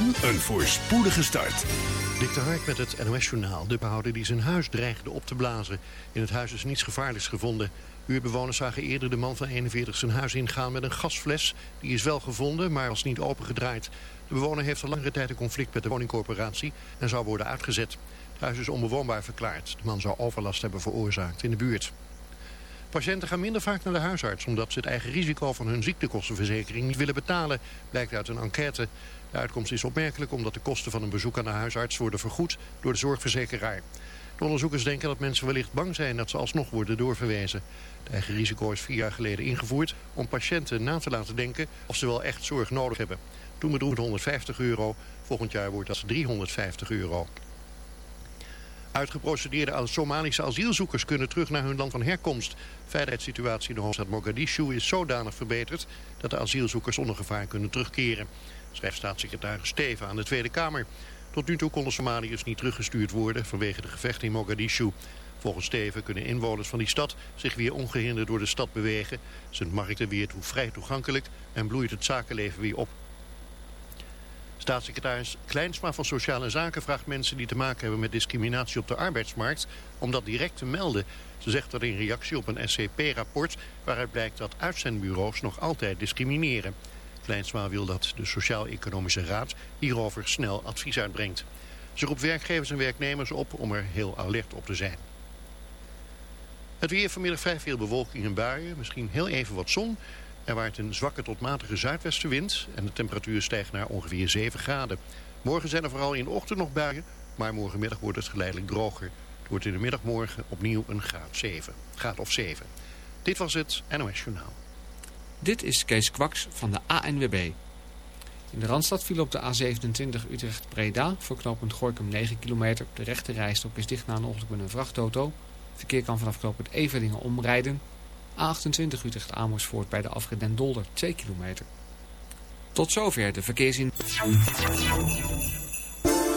en een voorspoedige start. Dik de met het NOS-journaal. De behouder die zijn huis dreigde op te blazen. In het huis is niets gevaarlijks gevonden. Buurbewoners zagen eerder de man van 41 zijn huis ingaan met een gasfles. Die is wel gevonden, maar was niet opengedraaid. De bewoner heeft al langere tijd een conflict met de woningcorporatie en zou worden uitgezet. Het huis is onbewoonbaar verklaard. De man zou overlast hebben veroorzaakt in de buurt. Patiënten gaan minder vaak naar de huisarts... omdat ze het eigen risico van hun ziektekostenverzekering niet willen betalen... blijkt uit een enquête. De uitkomst is opmerkelijk omdat de kosten van een bezoek aan de huisarts... worden vergoed door de zorgverzekeraar. De onderzoekers denken dat mensen wellicht bang zijn dat ze alsnog worden doorverwezen. Het eigen risico is vier jaar geleden ingevoerd om patiënten na te laten denken of ze wel echt zorg nodig hebben. Toen bedroeg het 150 euro, volgend jaar wordt dat 350 euro. Uitgeprocedeerde Somalische asielzoekers kunnen terug naar hun land van herkomst. De veiligheidssituatie in de hoofdstad Mogadishu is zodanig verbeterd... dat de asielzoekers onder gevaar kunnen terugkeren. Schrijft staatssecretaris Steven aan de Tweede Kamer. Tot nu toe konden Somaliërs niet teruggestuurd worden vanwege de gevechten in Mogadishu. Volgens Steven kunnen inwoners van die stad zich weer ongehinderd door de stad bewegen. Zijn markten weer toe vrij toegankelijk en bloeit het zakenleven weer op. Staatssecretaris Kleinsma van Sociale Zaken vraagt mensen die te maken hebben met discriminatie op de arbeidsmarkt om dat direct te melden. Ze zegt dat in reactie op een SCP-rapport waaruit blijkt dat uitzendbureaus nog altijd discrimineren. Kleinsma wil dat de Sociaal-Economische Raad hierover snel advies uitbrengt. Ze roept werkgevers en werknemers op om er heel alert op te zijn. Het weer vanmiddag vrij veel bewolking en buien, misschien heel even wat zon. Er waait een zwakke tot matige zuidwestenwind en de temperatuur stijgt naar ongeveer 7 graden. Morgen zijn er vooral in de ochtend nog buien, maar morgenmiddag wordt het geleidelijk droger. Het wordt in de middag morgen opnieuw een graad, 7, graad of 7. Dit was het NOS Journaal. Dit is Kees Kwaks van de ANWB. In de Randstad viel op de A27 Utrecht-Breda voor knooppunt Gorkum 9 kilometer. De rechte rijstok is dicht na een ongeluk met een vrachtauto. Verkeer kan vanaf knooppunt Everdingen omrijden. A28 Utrecht Amersfoort bij de afrit Dolder 2 kilometer. Tot zover de verkeersin.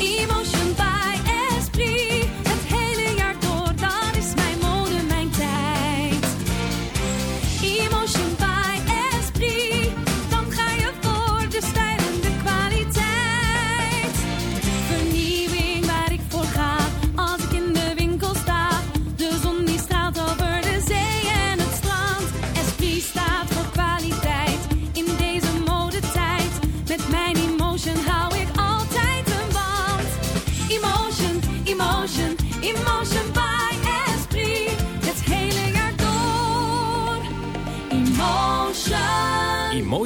Emotion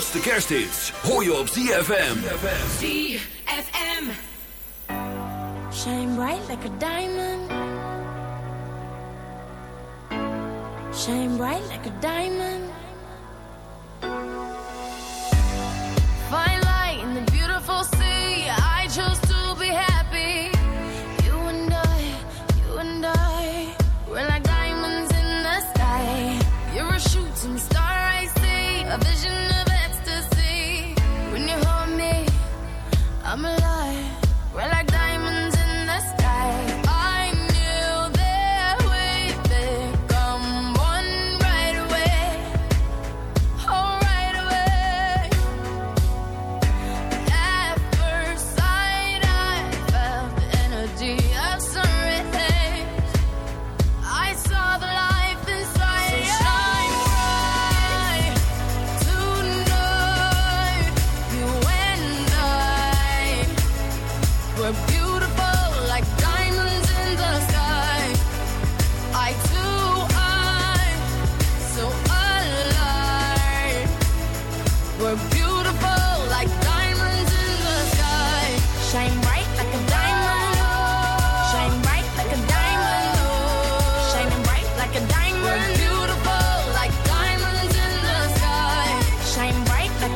grootste kersthits hoor je op ZFM. ZFM. Shine bright like a diamond. Shine bright like a diamond.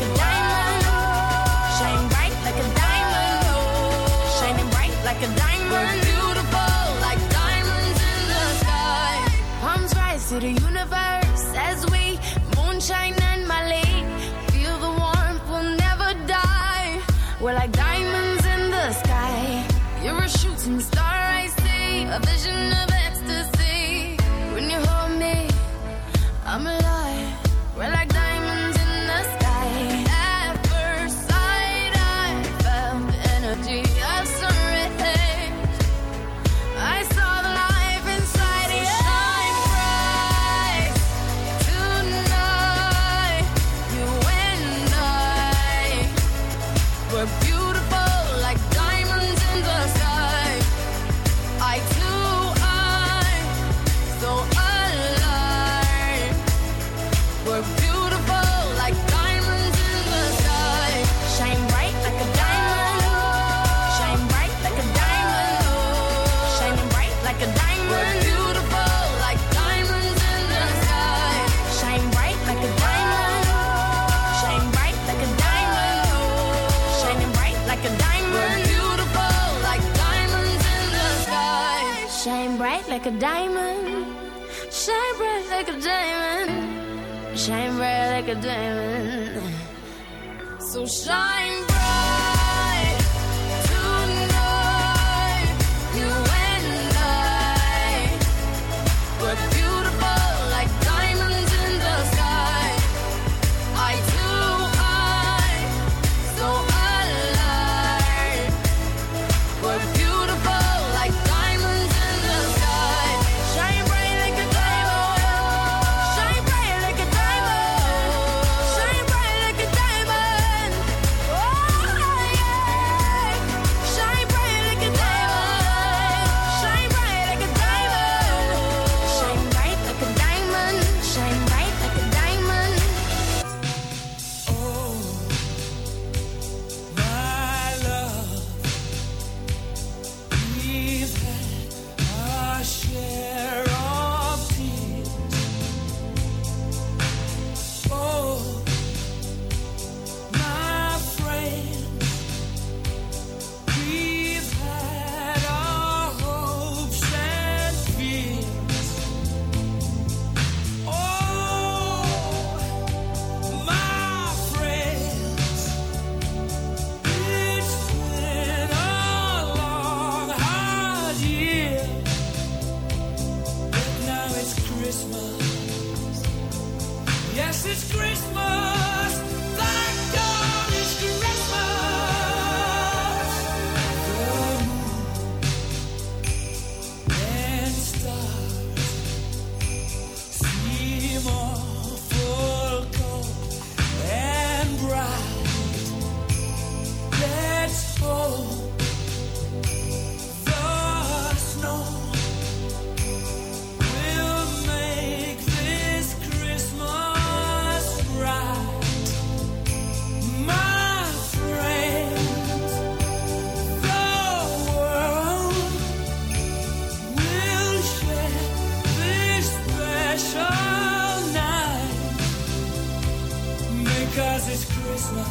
Yeah. Cause it's Christmas.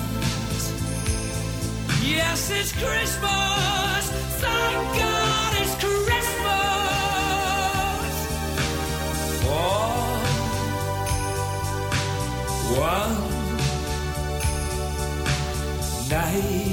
Yes, it's Christmas. Thank God it's Christmas. Oh, one night.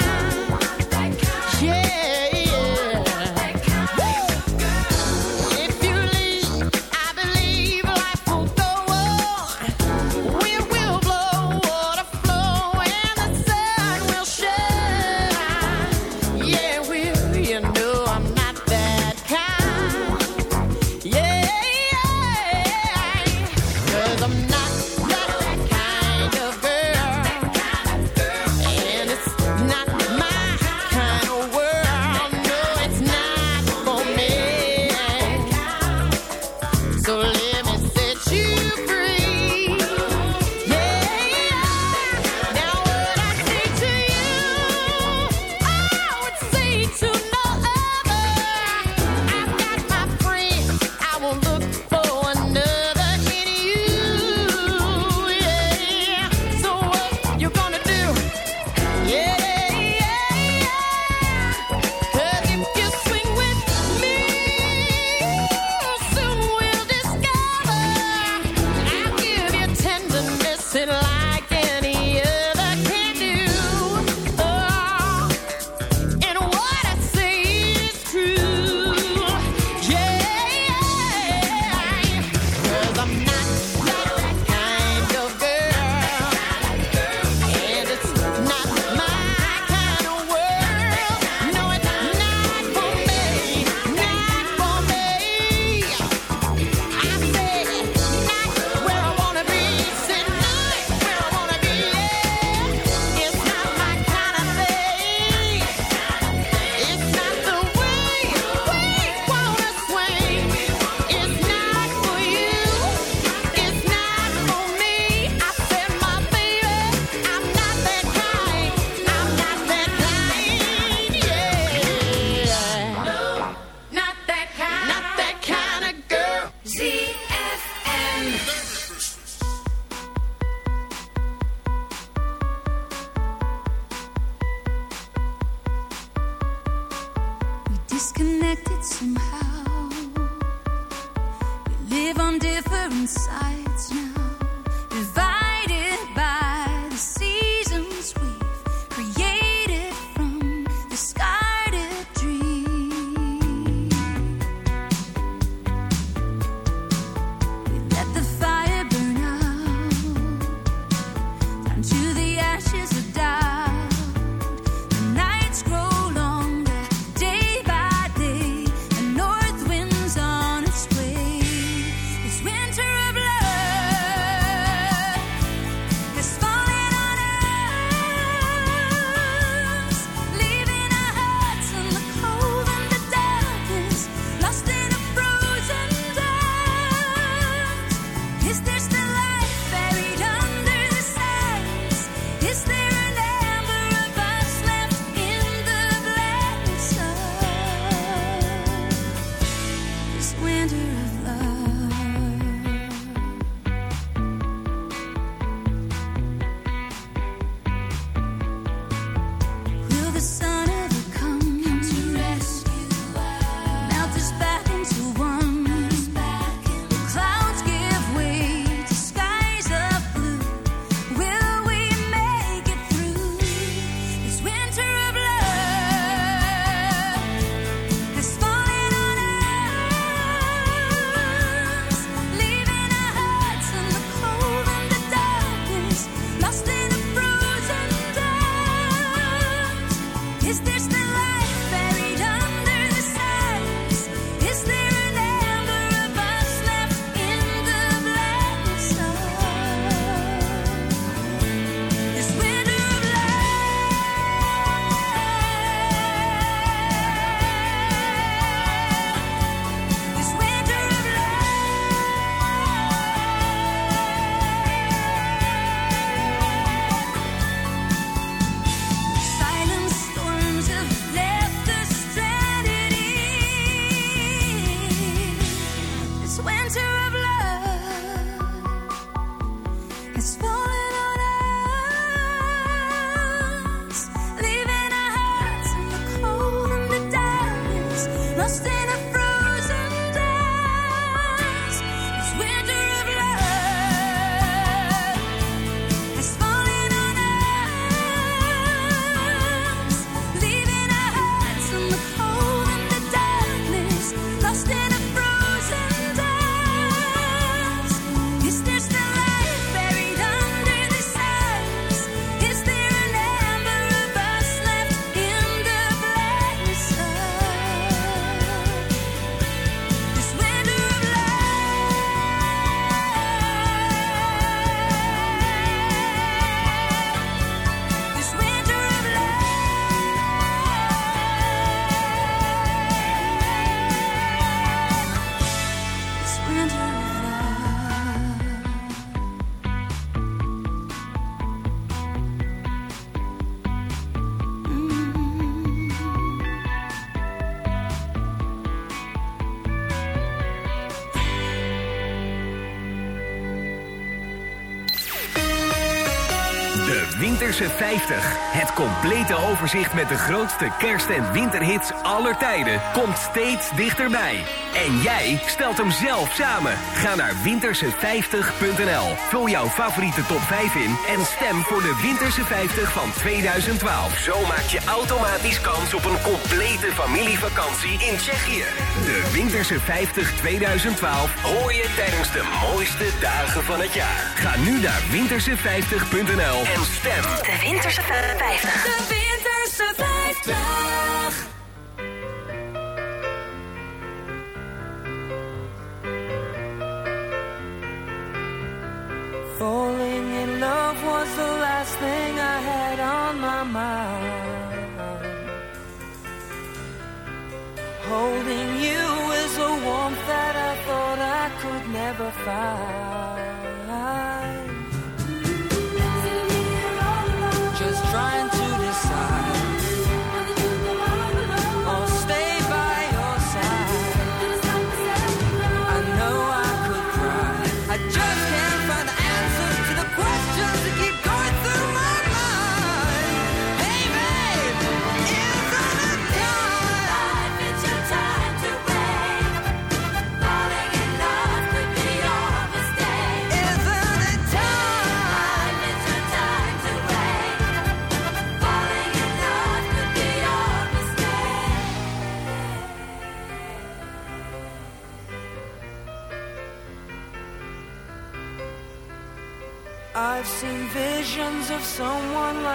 Kersen 50. Het complete overzicht met de grootste kerst- en winterhits aller tijden komt steeds dichterbij. En jij stelt hem zelf samen. Ga naar winterse50.nl. Vul jouw favoriete top 5 in en stem voor de Winterse 50 van 2012. Zo maak je automatisch kans op een complete familievakantie in Tsjechië. De Winterse 50 2012 hoor je tijdens de mooiste dagen van het jaar. Ga nu naar winterse50.nl en stem. De Winterse 50. De Winterse 50. Falling in love was the last thing I had on my mind. fire.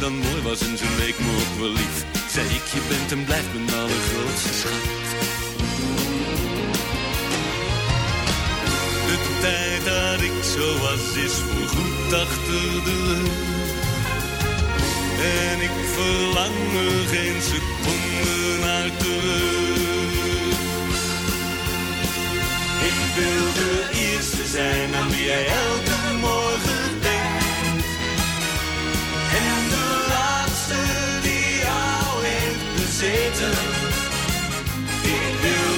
Dan mooi was en ze leek me ook wel lief. Zei ik, je bent en blijft mijn allergrootste schat. De tijd dat ik zo was is voorgoed achter de rug En ik verlang er geen seconde naar terug. Ik wil de eerste zijn aan wie jij elke heeft bezeten. Ik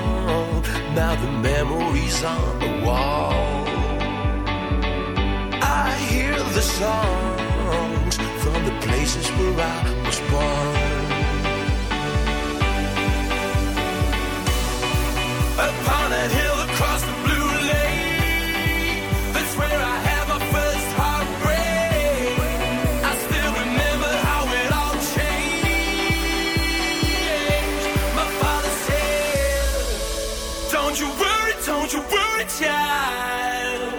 now the memories on the wall. I hear the songs from the places where I was born. Upon a hill worry, child.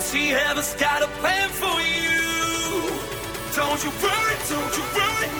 See, heaven's got a plan for you. Don't you worry, don't you worry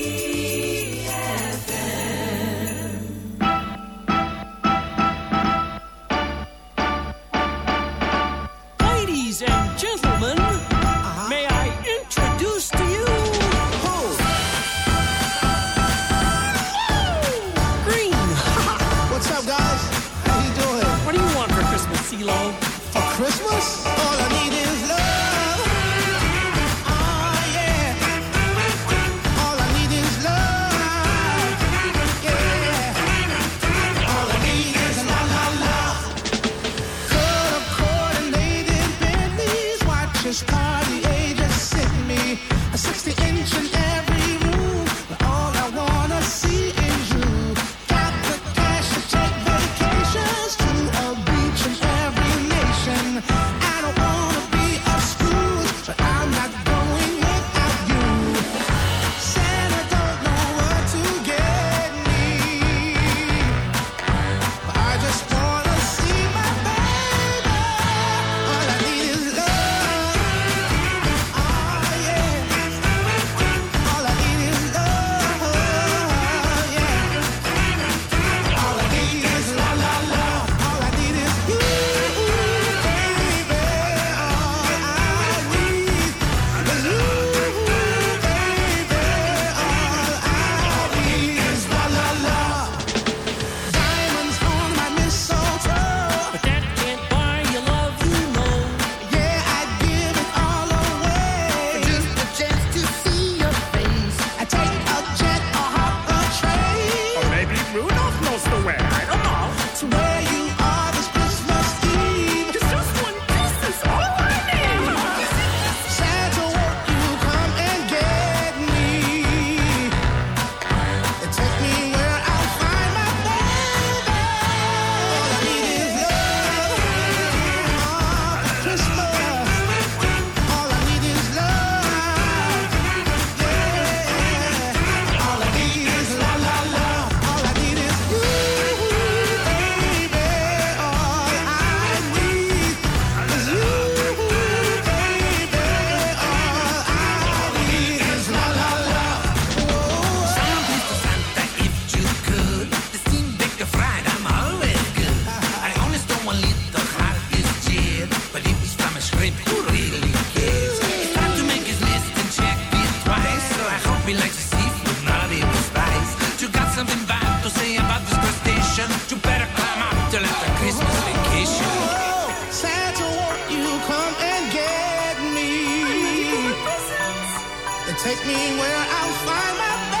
Take me where I'll find my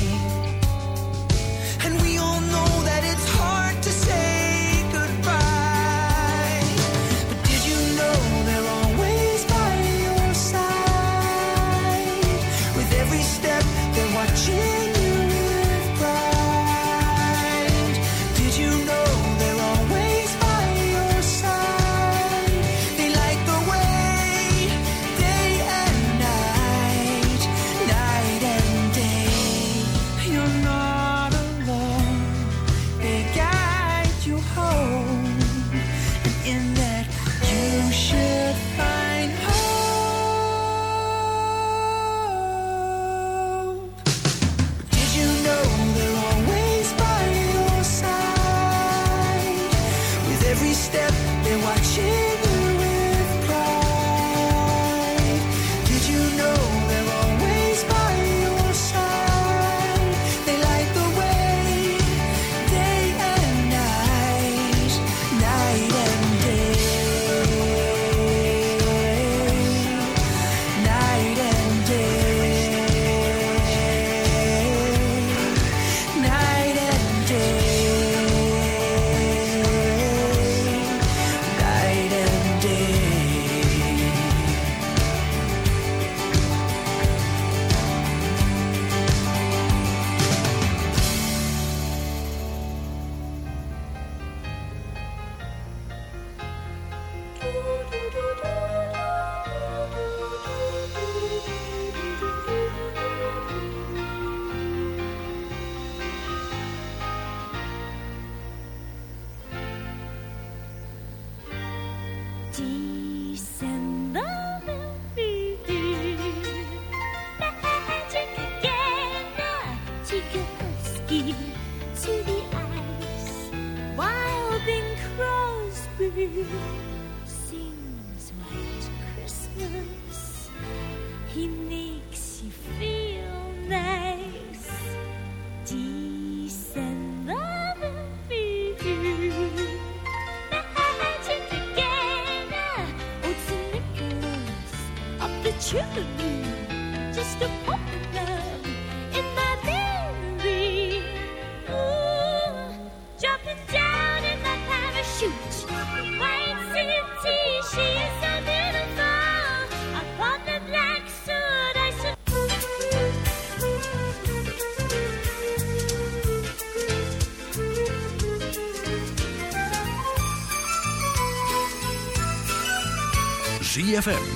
ZFM.